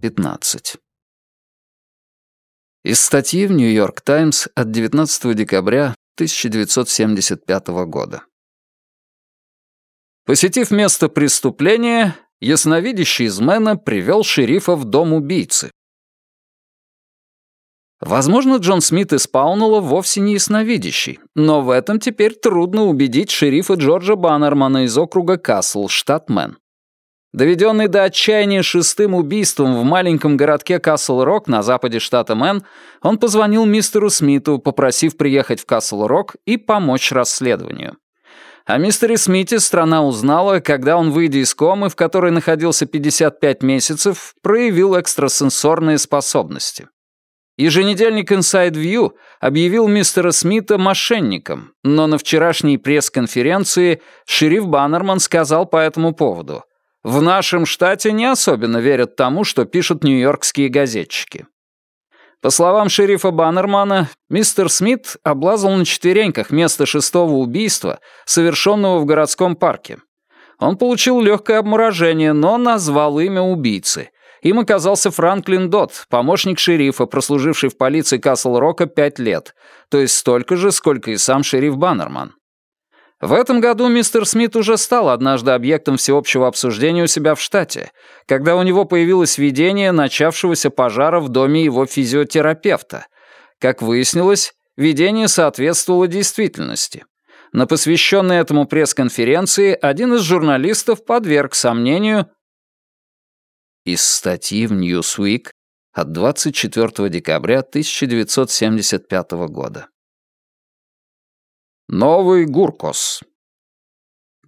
15. Из статьи в «Нью-Йорк Таймс» от 19 декабря 1975 года. Посетив место преступления, ясновидящий из Мэна привел шерифа в дом убийцы. Возможно, Джон Смит из Паунелла вовсе не ясновидящий, но в этом теперь трудно убедить шерифа Джорджа Баннермана из округа Касл, штат Мэн. Доведенный до отчаяния шестым убийством в маленьком городке Касл-Рок на западе штата Мэн, он позвонил мистеру Смиту, попросив приехать в Касл-Рок и помочь расследованию. О мистере Смите страна узнала, когда он, выйдя из комы, в которой находился 55 месяцев, проявил экстрасенсорные способности. Еженедельник Inside View объявил мистера Смита мошенником, но на вчерашней пресс-конференции шериф Баннерман сказал по этому поводу «В нашем штате не особенно верят тому, что пишут нью-йоркские газетчики». По словам шерифа Баннермана, мистер Смит облазал на четвереньках место шестого убийства, совершенного в городском парке. Он получил легкое обморожение, но назвал имя убийцы им оказался Франклин Дот, помощник шерифа, прослуживший в полиции Касл-Рока пять лет, то есть столько же, сколько и сам шериф Баннерман. В этом году мистер Смит уже стал однажды объектом всеобщего обсуждения у себя в штате, когда у него появилось видение начавшегося пожара в доме его физиотерапевта. Как выяснилось, видение соответствовало действительности. На посвященной этому пресс-конференции один из журналистов подверг сомнению из статьи в Newsweek от 24 декабря 1975 года. Новый Гуркос.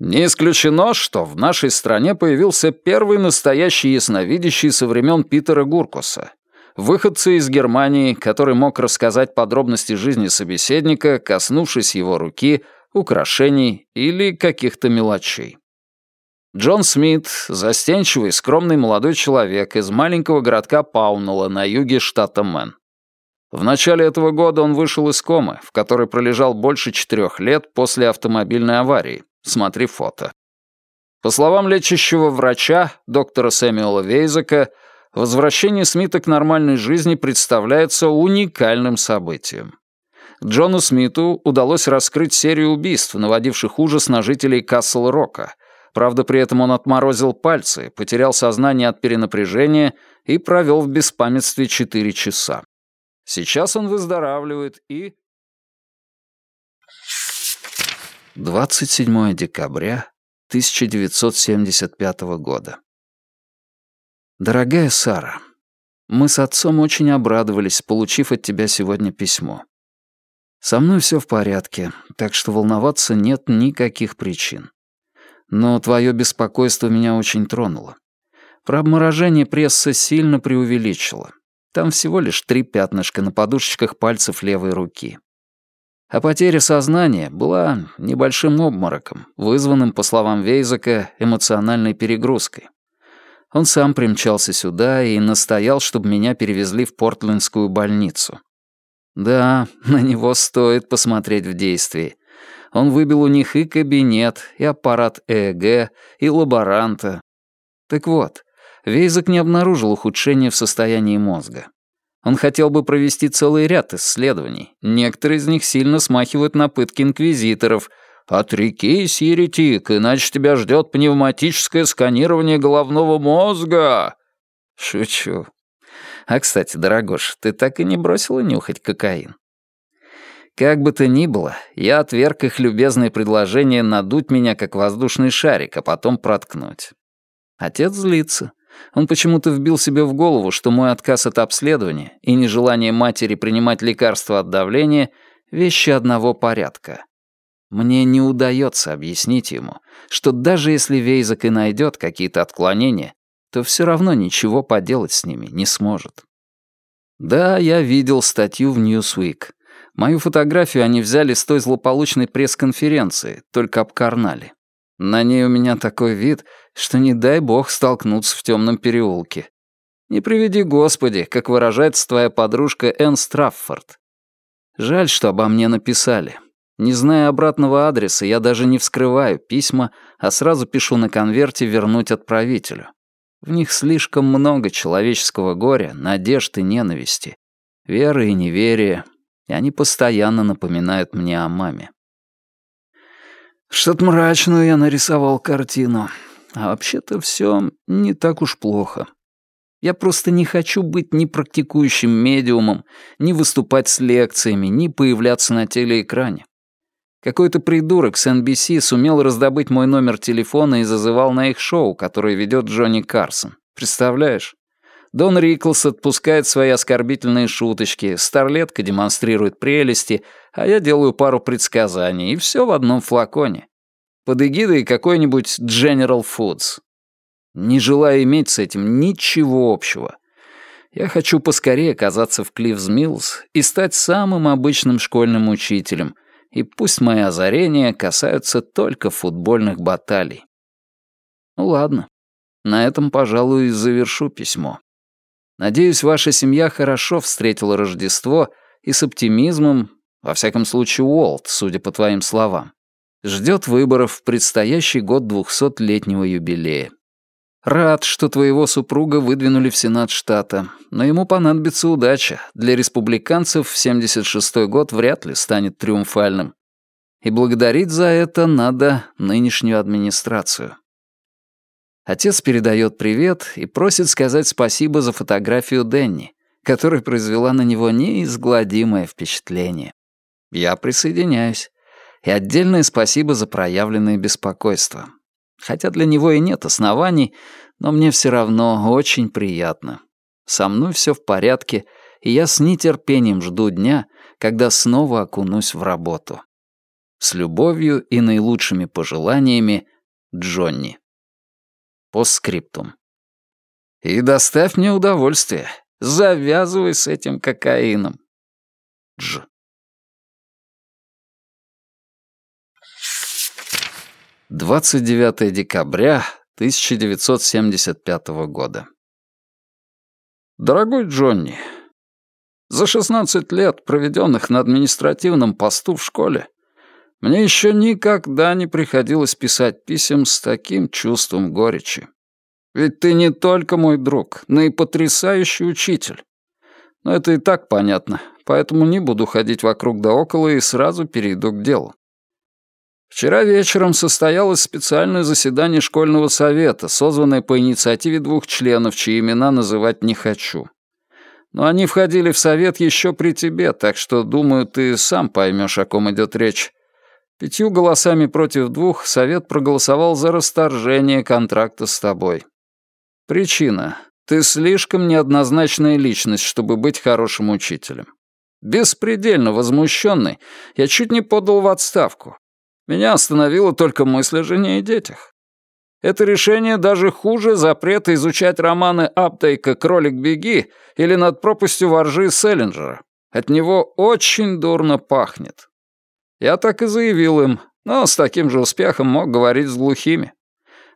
Не исключено, что в нашей стране появился первый настоящий ясновидящий со времен Питера Гуркоса, выходца из Германии, который мог рассказать подробности жизни собеседника, коснувшись его руки, украшений или каких-то мелочей. Джон Смит — застенчивый, скромный молодой человек из маленького городка Паунелла на юге штата Мэн. В начале этого года он вышел из комы, в которой пролежал больше четырех лет после автомобильной аварии. Смотри фото. По словам лечащего врача, доктора Сэмюэла Вейзека, возвращение Смита к нормальной жизни представляется уникальным событием. Джону Смиту удалось раскрыть серию убийств, наводивших ужас на жителей Касл-Рока — Правда, при этом он отморозил пальцы, потерял сознание от перенапряжения и провел в беспамятстве 4 часа. Сейчас он выздоравливает и... 27 декабря 1975 года. Дорогая Сара, мы с отцом очень обрадовались, получив от тебя сегодня письмо. Со мной все в порядке, так что волноваться нет никаких причин но твое беспокойство меня очень тронуло. Про обморожение пресса сильно преувеличила. Там всего лишь три пятнышка на подушечках пальцев левой руки. А потеря сознания была небольшим обмороком, вызванным, по словам Вейзака, эмоциональной перегрузкой. Он сам примчался сюда и настоял, чтобы меня перевезли в Портлендскую больницу. Да, на него стоит посмотреть в действии. Он выбил у них и кабинет, и аппарат ЭЭГ, и лаборанта. Так вот, Вейзак не обнаружил ухудшения в состоянии мозга. Он хотел бы провести целый ряд исследований. Некоторые из них сильно смахивают на пытки инквизиторов. «Отрекись, еретик, иначе тебя ждет пневматическое сканирование головного мозга!» Шучу. А, кстати, дорогош, ты так и не бросила нюхать кокаин? Как бы то ни было, я отверг их любезное предложение надуть меня как воздушный шарик, а потом проткнуть. Отец злится. Он почему-то вбил себе в голову, что мой отказ от обследования и нежелание матери принимать лекарства от давления — вещи одного порядка. Мне не удается объяснить ему, что даже если Вейзак и найдет какие-то отклонения, то все равно ничего поделать с ними не сможет. Да, я видел статью в Newsweek. Мою фотографию они взяли с той злополучной пресс-конференции, только обкарнали. На ней у меня такой вид, что не дай бог столкнуться в темном переулке. Не приведи Господи, как выражается твоя подружка Энн Страффорд. Жаль, что обо мне написали. Не зная обратного адреса, я даже не вскрываю письма, а сразу пишу на конверте «вернуть отправителю». В них слишком много человеческого горя, надежд и ненависти, веры и неверия, и они постоянно напоминают мне о маме. Что-то мрачную я нарисовал картину. А вообще-то все не так уж плохо. Я просто не хочу быть ни практикующим медиумом, ни выступать с лекциями, ни появляться на телеэкране. Какой-то придурок с NBC сумел раздобыть мой номер телефона и зазывал на их шоу, которое ведет Джонни Карсон. Представляешь? Дон Риклс отпускает свои оскорбительные шуточки, Старлетка демонстрирует прелести, а я делаю пару предсказаний, и все в одном флаконе. Под эгидой какой-нибудь General Foods. Не желаю иметь с этим ничего общего. Я хочу поскорее оказаться в Клиффс Миллс и стать самым обычным школьным учителем, и пусть мои озарения касаются только футбольных баталий. Ну ладно, на этом, пожалуй, завершу письмо. Надеюсь, ваша семья хорошо встретила Рождество и с оптимизмом, во всяком случае Уолт, судя по твоим словам, ждет выборов в предстоящий год двухсотлетнего юбилея. Рад, что твоего супруга выдвинули в Сенат штата, но ему понадобится удача. Для республиканцев 76-й год вряд ли станет триумфальным. И благодарить за это надо нынешнюю администрацию. Отец передает привет и просит сказать спасибо за фотографию Денни, которая произвела на него неизгладимое впечатление. Я присоединяюсь. И отдельное спасибо за проявленное беспокойство. Хотя для него и нет оснований, но мне все равно очень приятно. Со мной все в порядке, и я с нетерпением жду дня, когда снова окунусь в работу. С любовью и наилучшими пожеланиями, Джонни. Постскриптум. И доставь мне удовольствие. Завязывай с этим кокаином. Дж. 29 декабря 1975 года. Дорогой Джонни, за 16 лет, проведенных на административном посту в школе, мне еще никогда не приходилось писать писем с таким чувством горечи. Ведь ты не только мой друг, но и потрясающий учитель. Но это и так понятно, поэтому не буду ходить вокруг да около и сразу перейду к делу. Вчера вечером состоялось специальное заседание школьного совета, созванное по инициативе двух членов, чьи имена называть не хочу. Но они входили в совет еще при тебе, так что, думаю, ты сам поймешь, о ком идет речь. Пятью голосами против двух совет проголосовал за расторжение контракта с тобой. Причина. Ты слишком неоднозначная личность, чтобы быть хорошим учителем. Беспредельно возмущенный, я чуть не подал в отставку. Меня остановила только мысль о жене и детях. Это решение даже хуже запрета изучать романы Аптейка «Кролик беги» или «Над пропастью воржи» Селлинджера. От него очень дурно пахнет. Я так и заявил им, но с таким же успехом мог говорить с глухими.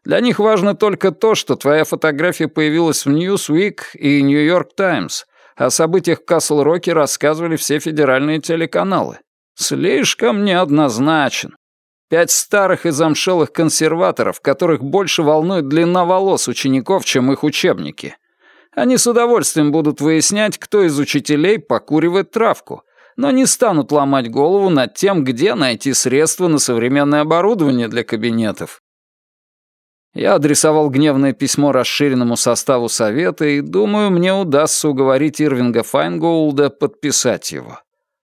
Для них важно только то, что твоя фотография появилась в Newsweek и New York Times, о событиях в Касл-Роке рассказывали все федеральные телеканалы. Слишком неоднозначен. Пять старых и замшелых консерваторов, которых больше волнует длина волос учеников, чем их учебники. Они с удовольствием будут выяснять, кто из учителей покуривает травку, но не станут ломать голову над тем, где найти средства на современное оборудование для кабинетов. Я адресовал гневное письмо расширенному составу совета и думаю, мне удастся уговорить Ирвинга Файнголда подписать его.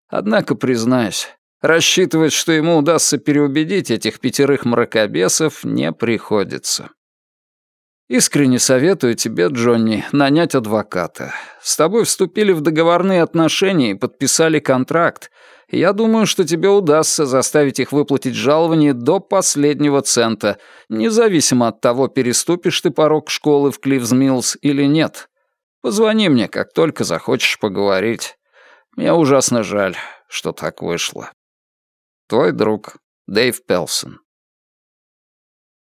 Однако, признаюсь, рассчитывать, что ему удастся переубедить этих пятерых мракобесов, не приходится. Искренне советую тебе, Джонни, нанять адвоката. С тобой вступили в договорные отношения и подписали контракт. я думаю, что тебе удастся заставить их выплатить жалование до последнего цента, независимо от того, переступишь ты порог школы в Клиффс или нет. Позвони мне, как только захочешь поговорить. Мне ужасно жаль, что так вышло. Твой друг Дэйв Пелсон